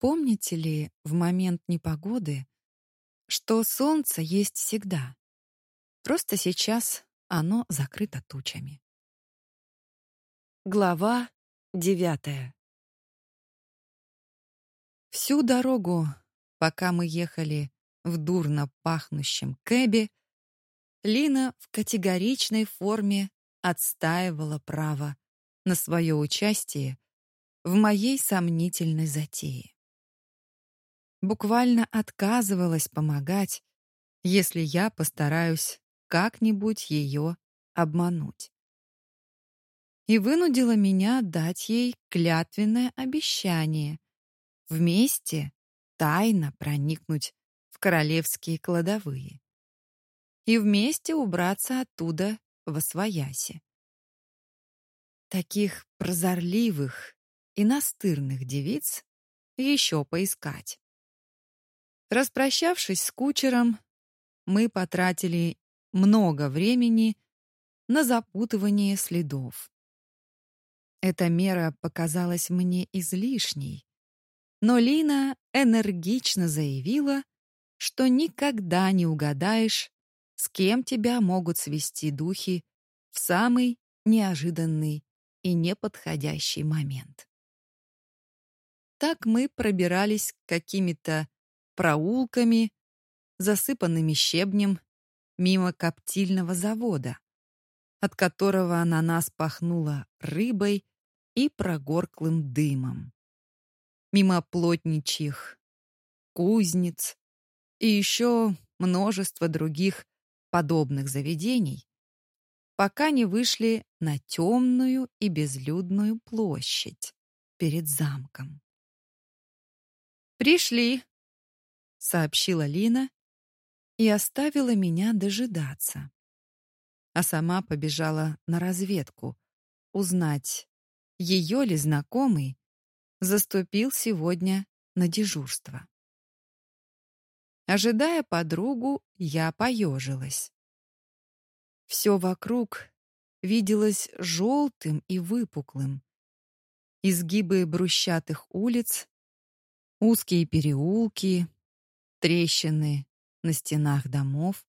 Помните ли в момент непогоды, что солнце есть всегда? Просто сейчас оно закрыто тучами. Глава девятая. Всю дорогу, пока мы ехали в дурно пахнущем кэбе, Лина в категоричной форме отстаивала право на свое участие в моей сомнительной затее. Буквально отказывалась помогать, если я постараюсь как-нибудь ее обмануть. И вынудила меня дать ей клятвенное обещание вместе тайно проникнуть в королевские кладовые и вместе убраться оттуда во свояси. Таких прозорливых и настырных девиц еще поискать. Распрощавшись с кучером, мы потратили много времени на запутывание следов. Эта мера показалась мне излишней, но Лина энергично заявила, что никогда не угадаешь, с кем тебя могут свести духи в самый неожиданный и неподходящий момент. Так мы пробирались какими-то проулками, засыпанными щебнем, мимо коптильного завода, от которого на нас пахнуло рыбой и прогорклым дымом. Мимо плотничьих кузниц и еще множество других подобных заведений, пока не вышли на темную и безлюдную площадь перед замком. «Пришли», — сообщила Лина и оставила меня дожидаться. А сама побежала на разведку, узнать, ее ли знакомый заступил сегодня на дежурство. Ожидая подругу, я поежилась. Все вокруг виделось желтым и выпуклым. Изгибы брусчатых улиц, узкие переулки, трещины на стенах домов.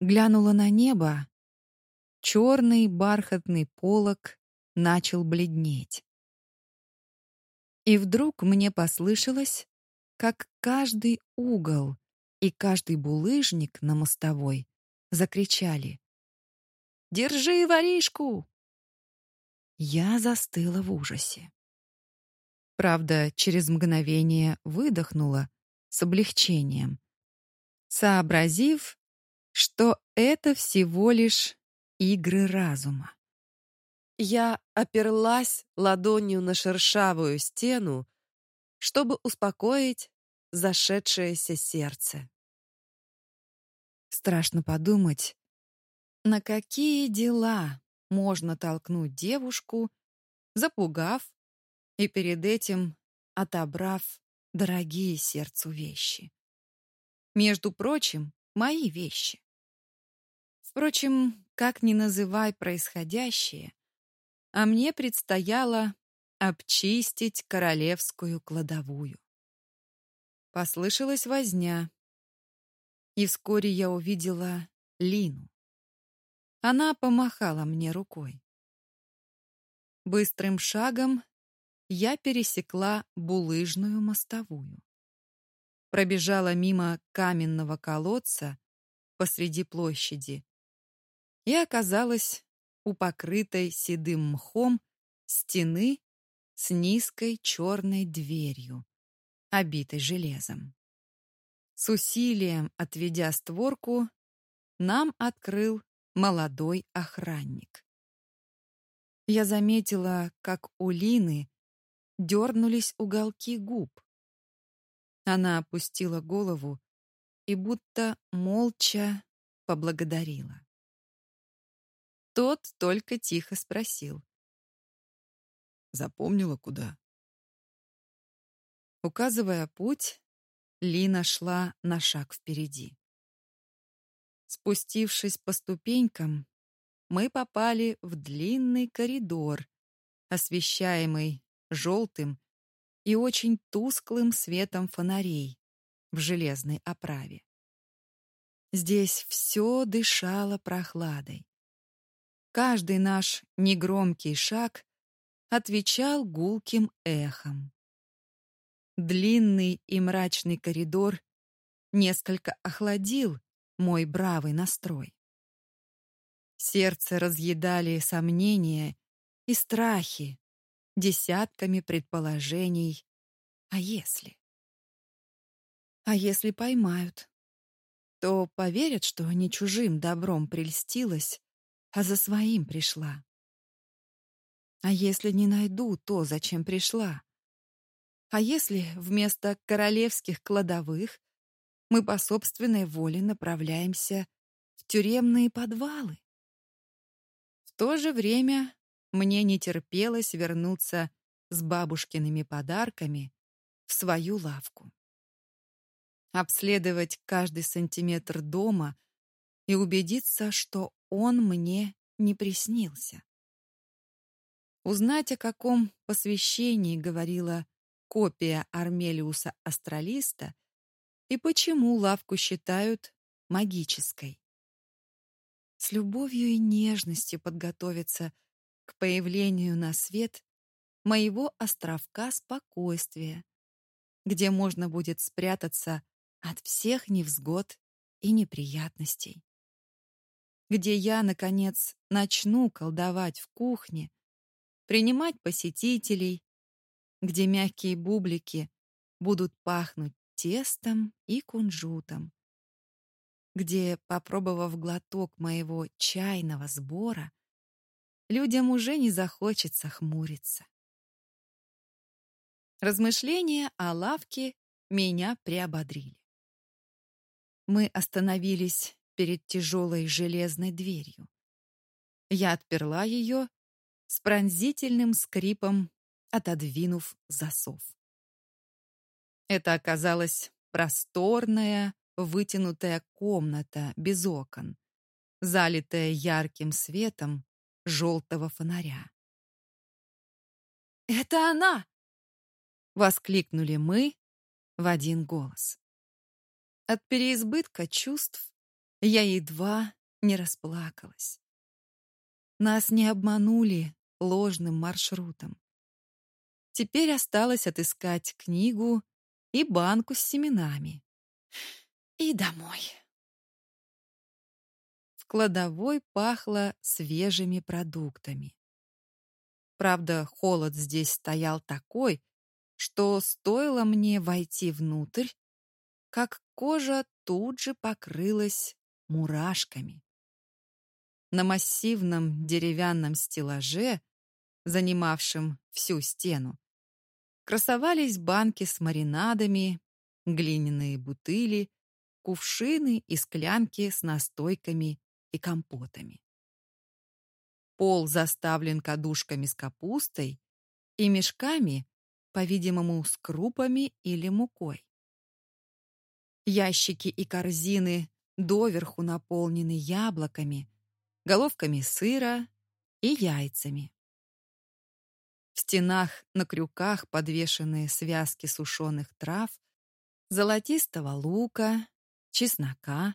Глянула на небо. Черный бархатный полог начал бледнеть. И вдруг мне послышалось, как каждый угол и каждый булыжник на мостовой закричали «Держи воришку!» Я застыла в ужасе. Правда, через мгновение выдохнула с облегчением, сообразив, что это всего лишь игры разума. Я оперлась ладонью на шершавую стену, чтобы успокоить зашедшееся сердце. Страшно подумать, на какие дела можно толкнуть девушку, запугав и перед этим отобрав дорогие сердцу вещи. Между прочим, мои вещи. Впрочем, как ни называй происходящее, а мне предстояло обчистить королевскую кладовую. Послышалась возня, и вскоре я увидела Лину. Она помахала мне рукой. Быстрым шагом я пересекла булыжную мостовую. Пробежала мимо каменного колодца посреди площади и оказалась у покрытой седым мхом стены с низкой черной дверью, обитой железом. С усилием отведя створку, нам открыл молодой охранник. Я заметила, как у Лины дернулись уголки губ. Она опустила голову и будто молча поблагодарила. Тот только тихо спросил. «Запомнила, куда?» Указывая путь, Лина шла на шаг впереди. Спустившись по ступенькам, мы попали в длинный коридор, освещаемый желтым и очень тусклым светом фонарей в железной оправе. Здесь все дышало прохладой. Каждый наш негромкий шаг отвечал гулким эхом. Длинный и мрачный коридор несколько охладил мой бравый настрой. Сердце разъедали сомнения и страхи десятками предположений. А если? А если поймают? То поверят, что не чужим добром прельстилась, а за своим пришла. А если не найду то, зачем пришла? А если вместо королевских кладовых мы по собственной воле направляемся в тюремные подвалы? В то же время мне не терпелось вернуться с бабушкиными подарками в свою лавку. Обследовать каждый сантиметр дома и убедиться, что он мне не приснился. Узнать, о каком посвящении говорила копия Армелиуса Астралиста и почему лавку считают магической. С любовью и нежностью подготовиться к появлению на свет моего островка спокойствия, где можно будет спрятаться от всех невзгод и неприятностей. Где я, наконец, начну колдовать в кухне, принимать посетителей, где мягкие бублики будут пахнуть тестом и кунжутом, где, попробовав глоток моего чайного сбора, людям уже не захочется хмуриться. Размышления о лавке меня приободрили. Мы остановились перед тяжелой железной дверью. Я отперла ее с пронзительным скрипом, отодвинув засов. Это оказалась просторная, вытянутая комната без окон, залитая ярким светом желтого фонаря. «Это она!» — воскликнули мы в один голос. От переизбытка чувств я едва не расплакалась. Нас не обманули ложным маршрутом. Теперь осталось отыскать книгу и банку с семенами. И домой кладовой пахло свежими продуктами. Правда, холод здесь стоял такой, что стоило мне войти внутрь, как кожа тут же покрылась мурашками. На массивном деревянном стеллаже, занимавшем всю стену, красовались банки с маринадами, глиняные бутыли, кувшины и склянки с настойками и компотами. Пол заставлен кадушками с капустой и мешками, по-видимому, с крупами или мукой. Ящики и корзины доверху наполнены яблоками, головками сыра и яйцами. В стенах на крюках подвешены связки сушеных трав, золотистого лука, чеснока,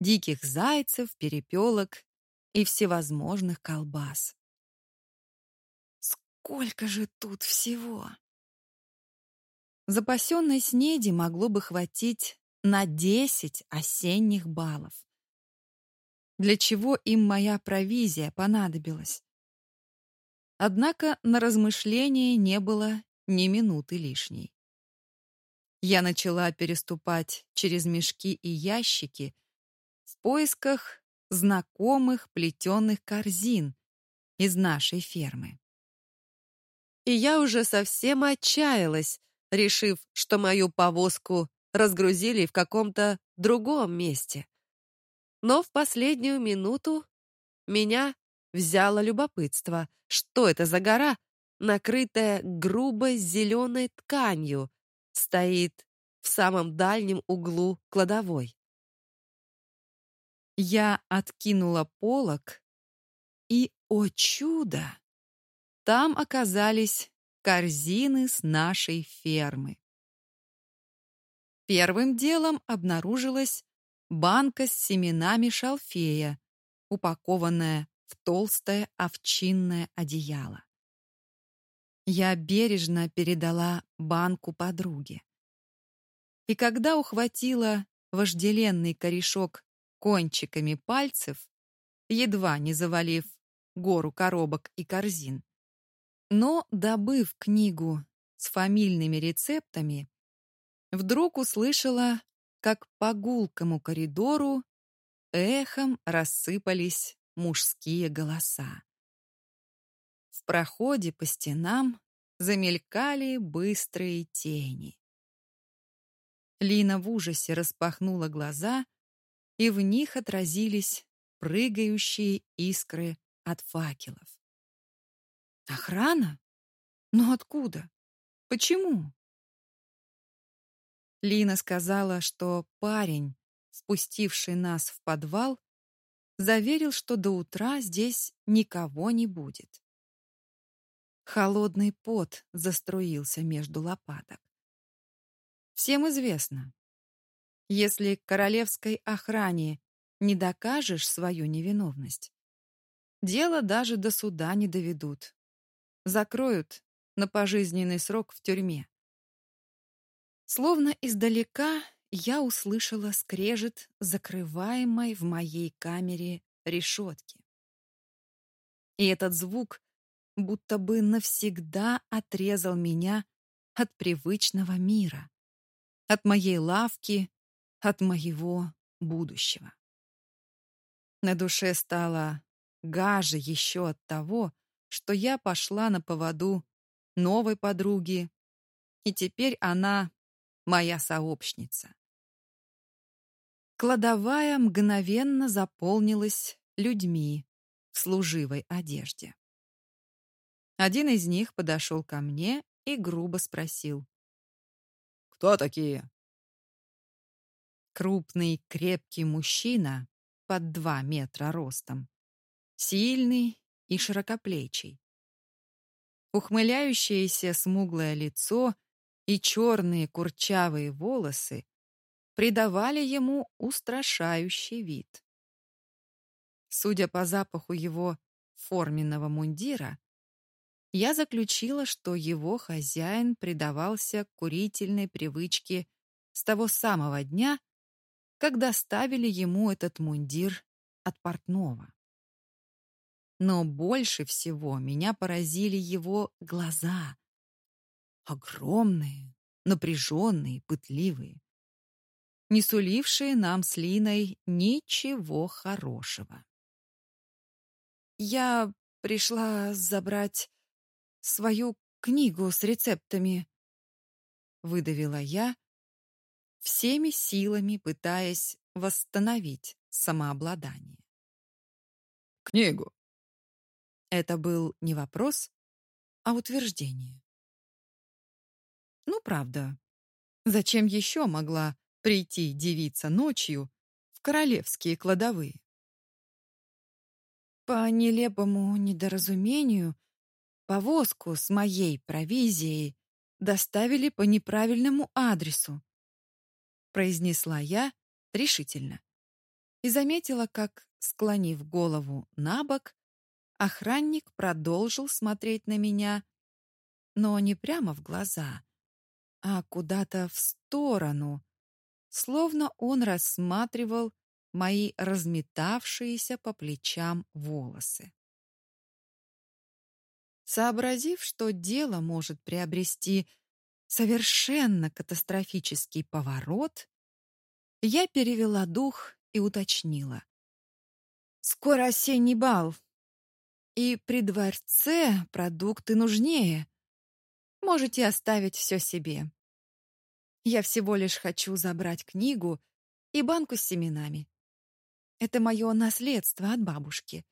диких зайцев, перепелок и всевозможных колбас. Сколько же тут всего! Запасенной снеди могло бы хватить на десять осенних баллов. Для чего им моя провизия понадобилась? Однако на размышление не было ни минуты лишней. Я начала переступать через мешки и ящики, в поисках знакомых плетеных корзин из нашей фермы. И я уже совсем отчаялась, решив, что мою повозку разгрузили в каком-то другом месте. Но в последнюю минуту меня взяло любопытство, что это за гора, накрытая грубой зеленой тканью, стоит в самом дальнем углу кладовой. Я откинула полог, и, о чудо, там оказались корзины с нашей фермы. Первым делом обнаружилась банка с семенами шалфея, упакованная в толстое овчинное одеяло. Я бережно передала банку подруге. И когда ухватила вожделенный корешок кончиками пальцев, едва не завалив гору коробок и корзин, но, добыв книгу с фамильными рецептами, вдруг услышала, как по гулкому коридору эхом рассыпались мужские голоса. В проходе по стенам замелькали быстрые тени. Лина в ужасе распахнула глаза, и в них отразились прыгающие искры от факелов. Охрана? Но откуда? Почему? Лина сказала, что парень, спустивший нас в подвал, заверил, что до утра здесь никого не будет. Холодный пот заструился между лопаток. Всем известно, если королевской охране не докажешь свою невиновность, дело даже до суда не доведут. Закроют на пожизненный срок в тюрьме. Словно издалека я услышала скрежет закрываемой в моей камере решетки. И этот звук будто бы навсегда отрезал меня от привычного мира, от моей лавки, от моего будущего. На душе стало гаже еще от того, что я пошла на поводу новой подруги, и теперь она моя сообщница. Кладовая мгновенно заполнилась людьми в служивой одежде. Один из них подошел ко мне и грубо спросил. «Кто такие?» Крупный, крепкий мужчина под два метра ростом. Сильный и широкоплечий. Ухмыляющееся смуглое лицо и черные курчавые волосы придавали ему устрашающий вид. Судя по запаху его форменного мундира, я заключила, что его хозяин предавался курительной привычке с того самого дня, когда ставили ему этот мундир от портного. Но больше всего меня поразили его глаза. Огромные, напряженные, пытливые, не сулившие нам с Линой ничего хорошего. Я пришла забрать свою книгу с рецептами, выдавила я, всеми силами пытаясь восстановить самообладание. Книгу. Это был не вопрос, а утверждение. Ну, правда. Зачем еще могла прийти девица ночью в королевские кладовые? По нелепому недоразумению Повозку с моей провизией доставили по неправильному адресу, произнесла я решительно. И заметила, как, склонив голову на бок, охранник продолжил смотреть на меня, но не прямо в глаза, а куда-то в сторону, словно он рассматривал мои разметавшиеся по плечам волосы. Сообразив, что дело может приобрести совершенно катастрофический поворот, я перевела дух и уточнила. «Скоро осенний бал, и при дворце продукты нужнее. Можете оставить все себе. Я всего лишь хочу забрать книгу и банку с семенами. Это мое наследство от бабушки.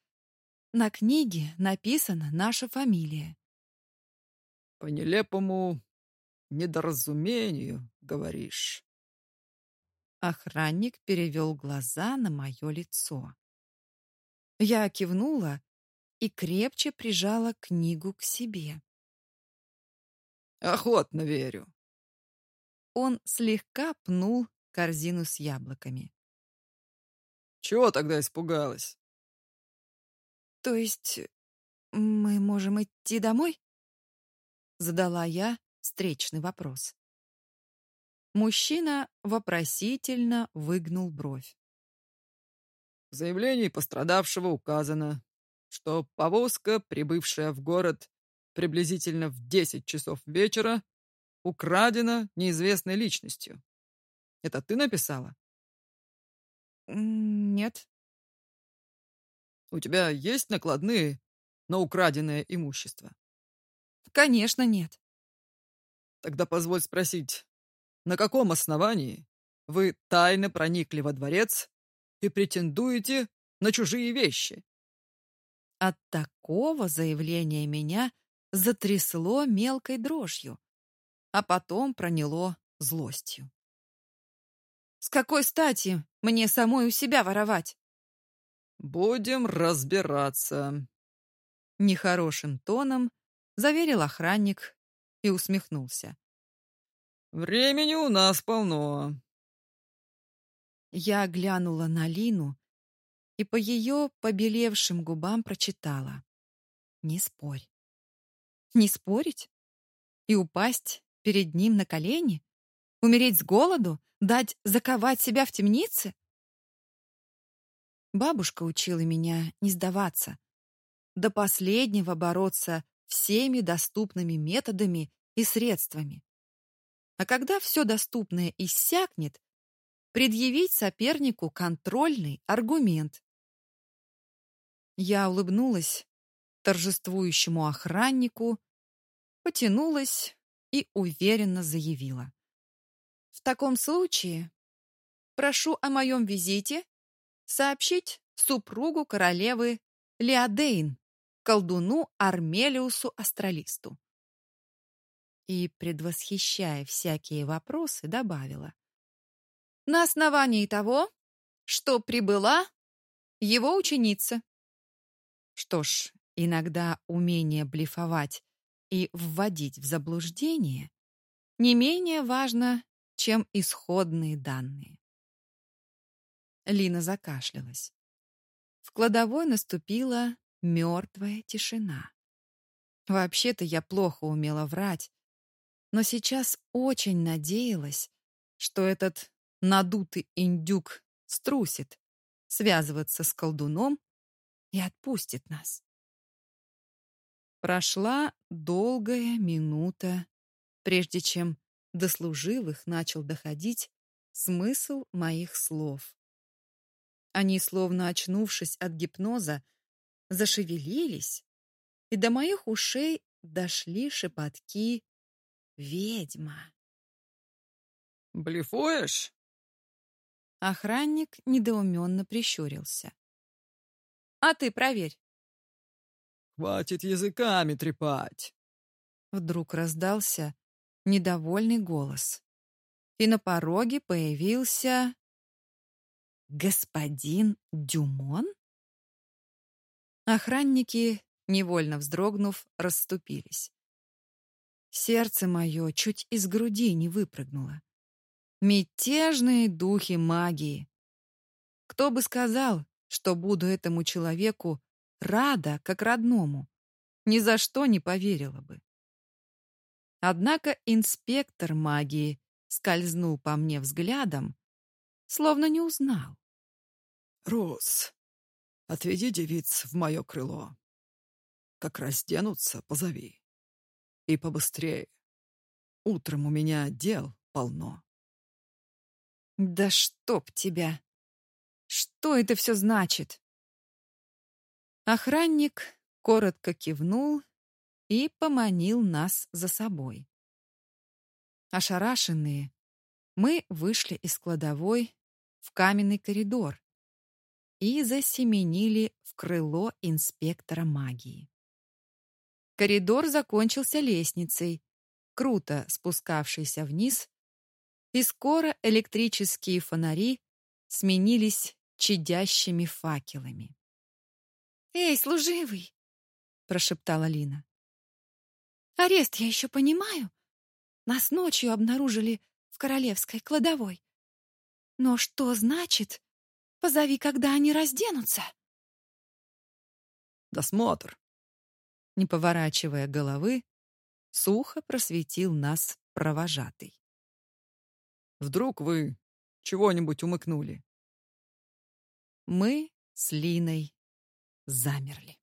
На книге написана наша фамилия. По нелепому недоразумению, говоришь. Охранник перевел глаза на мое лицо. Я кивнула и крепче прижала книгу к себе. Охотно верю. Он слегка пнул корзину с яблоками. Чего тогда испугалась? То есть мы можем идти домой? Задала я встречный вопрос. Мужчина вопросительно выгнул бровь. В заявлении пострадавшего указано, что повозка, прибывшая в город приблизительно в 10 часов вечера, украдена неизвестной личностью. Это ты написала? Нет. У тебя есть накладные на украденное имущество? Конечно, нет. Тогда позволь спросить, на каком основании вы тайно проникли во дворец и претендуете на чужие вещи? От такого заявления меня затрясло мелкой дрожью, а потом проняло злостью. С какой стати мне самой у себя воровать? Будем разбираться. Нехорошим тоном заверил охранник и усмехнулся. Времени у нас полно. Я глянула на Лину и по ее побелевшим губам прочитала. Не спорь. Не спорить? И упасть перед ним на колени? Умереть с голоду? Дать заковать себя в темнице? Бабушка учила меня не сдаваться, до последнего бороться всеми доступными методами и средствами. А когда все доступное иссякнет, предъявить сопернику контрольный аргумент. Я улыбнулась торжествующему охраннику, потянулась и уверенно заявила. В таком случае прошу о моем визите сообщить супругу королевы Леодейн, колдуну Армелиусу Астралисту. И, предвосхищая всякие вопросы, добавила. На основании того, что прибыла его ученица. Что ж, иногда умение блефовать и вводить в заблуждение не менее важно, чем исходные данные. Лина закашлялась. В кладовой наступила мертвая тишина. Вообще-то я плохо умела врать, но сейчас очень надеялась, что этот надутый индюк струсит связываться с колдуном и отпустит нас. Прошла долгая минута, прежде чем до служивых начал доходить смысл моих слов. Они, словно очнувшись от гипноза, зашевелились, и до моих ушей дошли шепотки «Ведьма». «Блефуешь?» Охранник недоуменно прищурился. «А ты проверь». «Хватит языками трепать!» Вдруг раздался недовольный голос. И на пороге появился господин Дюмон? Охранники, невольно вздрогнув, расступились. Сердце мое чуть из груди не выпрыгнуло. Мятежные духи магии. Кто бы сказал, что буду этому человеку рада, как родному, ни за что не поверила бы. Однако инспектор магии скользнул по мне взглядом, словно не узнал. «Рос, отведи девиц в мое крыло. Как разденутся, позови. И побыстрее. Утром у меня дел полно». «Да чтоб тебя! Что это все значит?» Охранник коротко кивнул и поманил нас за собой. Ошарашенные, мы вышли из кладовой в каменный коридор и засеменили в крыло инспектора магии. Коридор закончился лестницей, круто спускавшейся вниз, и скоро электрические фонари сменились чадящими факелами. «Эй, служивый!» — прошептала Лина. Арест я еще понимаю, Нас ночью обнаружили в королевской кладовой. Но что значит «позови, когда они разденутся»? Досмотр. Не поворачивая головы, сухо просветил нас провожатый. Вдруг вы чего-нибудь умыкнули? Мы с Линой замерли.